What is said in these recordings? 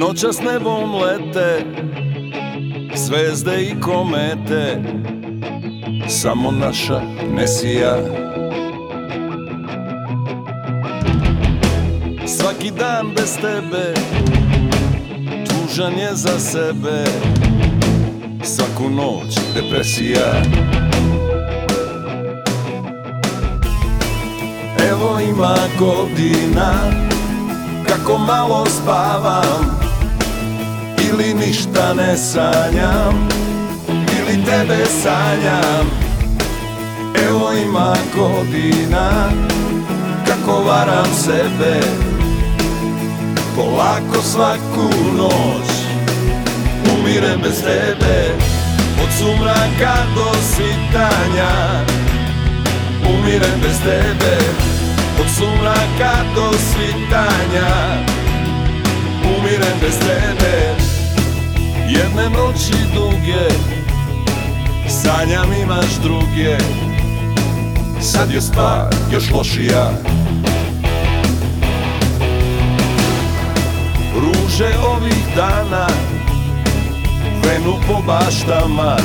Noćas nebom lete Zvezde i komete Samo naša ne sija Svaki dan bez tebe Tužan je za sebe. Svaku noć depresija. Evo ima godina Kako malo spavam Ili ništa ne sanjam Ili tebe sanjam. Evo ima godina Kako varam sebe Polako svaku noć Umirem bez tebe Od sumraka do svitanja Umirem bez tebe Od sumraka do svitanja Jedne noći duge Sanjam imaš druge. Sad je stvar još lošija. Ruže ovih dana Venu po baštama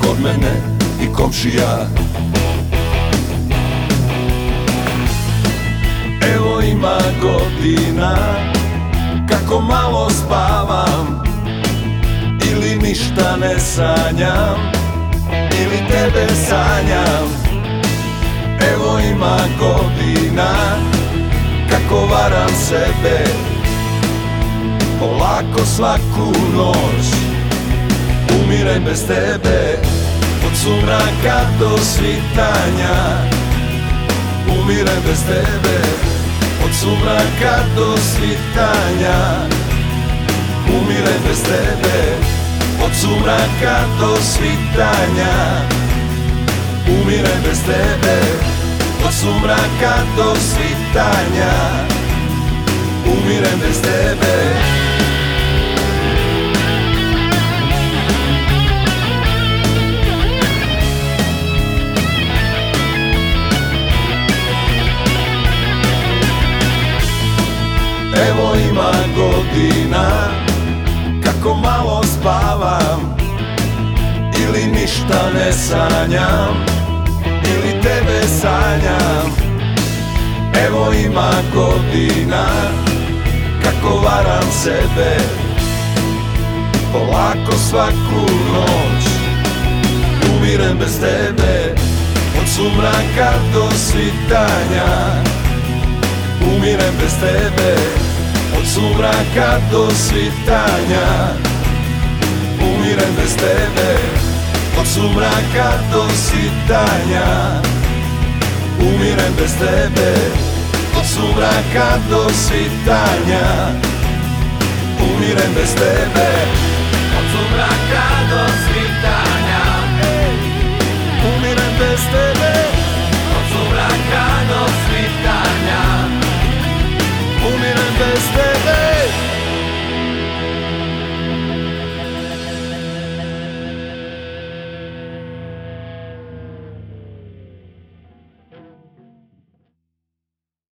Kod mene i komšija. Evo ima godina Kako malo spavam ništa ne sanjam Ili tebe sanjam. Evo ima godina Kako varam sebe. Polako svaku noć Umirem bez tebe. Od sumraka do svitanja Umirem bez tebe. Od sumraka do svitanja Umirem bez tebe Od sumraka do svitanja Umirem bez tebe. Od sumraka do svitanja Umirem bez tebe. Evo ima godina Kako malo ništa ne sanjam Ili tebe sanjam. Evo ima godina Kako varam sebe. Polako svaku noć Umirem bez tebe. Od sumraka do svitanja Umirem bez tebe. Od sumraka do svitanja Umirem bez tebe od sumraka do sitanja Umirem bez tebe. Od sumraka do sitanja Umirem bez tebe. Od sumraka